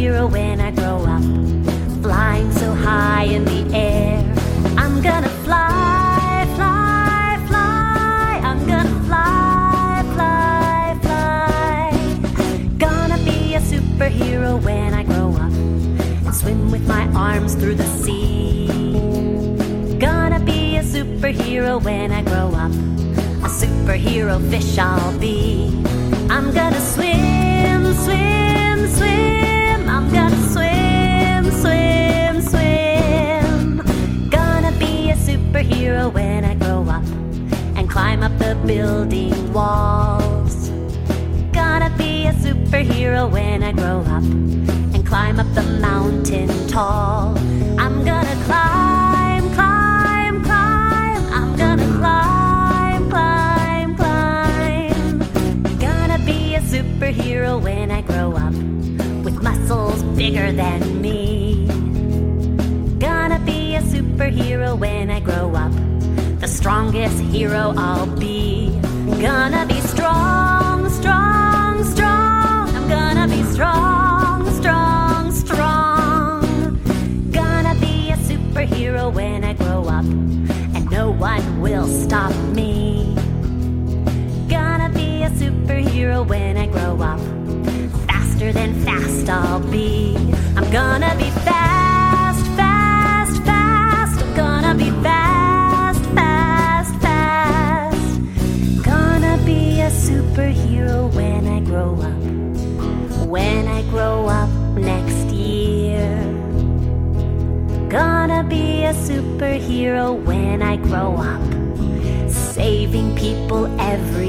superhero when I grow up. Flying so high in the air. I'm gonna fly, fly, fly. I'm gonna fly, fly, fly. Gonna be a superhero when I grow up. And swim with my arms through the sea. Gonna be a superhero when I grow up. A superhero fish I'll be. I'm gonna swim, swim. Superhero when I grow up and climb up the building walls. Gonna be a superhero when I grow up and climb up the mountain tall. I'm gonna climb, climb, climb. I'm gonna climb, climb, climb. Gonna be a superhero when I grow up with muscles bigger than me. Superhero when I grow up. The strongest hero I'll be. Gonna be strong, strong, strong. I'm gonna be strong, strong, strong. Gonna be a superhero when I grow up. And no one will stop me. Gonna be a superhero when I grow up. Faster than fast I'll be. I'm gonna be fast, superhero when I grow up. When I grow up next year. Gonna be a superhero when I grow up. Saving people till